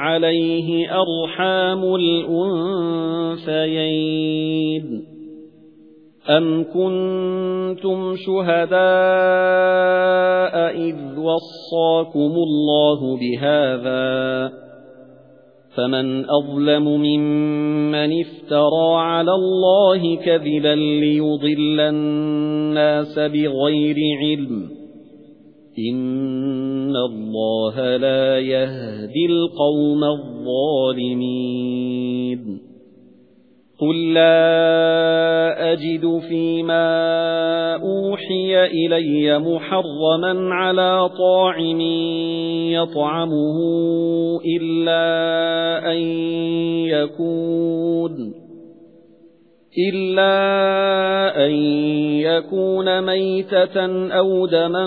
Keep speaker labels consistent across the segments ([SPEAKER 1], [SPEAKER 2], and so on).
[SPEAKER 1] عَلَيْهِ أَرْحَامُ الْأُنثَيَيْنِ. أَمْ كُنتُمْ شُهَدَاءَ إِذْ وَصَّاكُمُ اللَّهُ بِهَذَا؟ فَمَنْ أَظْلَمُ مِمَّنِ افْتَرَى عَلَى اللَّهِ كَذِبًا لِيُضِلَّ النَّاسَ بِغَيْرِ عِلْمٍ. إِنَّ اللَّهَ لَا يَهْدِي الْقَوْمَ الظَّالِمِينَ قُل لَّا أَجِدُ فِيمَا أُوحِيَ إِلَيَّ مُحَرَّمًا عَلَى طَاعِمٍ يَطْعَمُهُ إِلَّا أَن يَكُونَ إِلَّا أَن يَكُونَ مَيْتَةً أَوْ دَمًا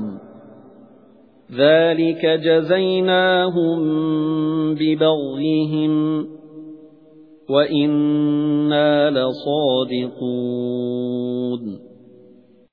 [SPEAKER 1] ذَلِكَ جَزَيْنَاهُمْ بِبَغْيِهِمْ وَإِنَّا لَصَادِقُونَ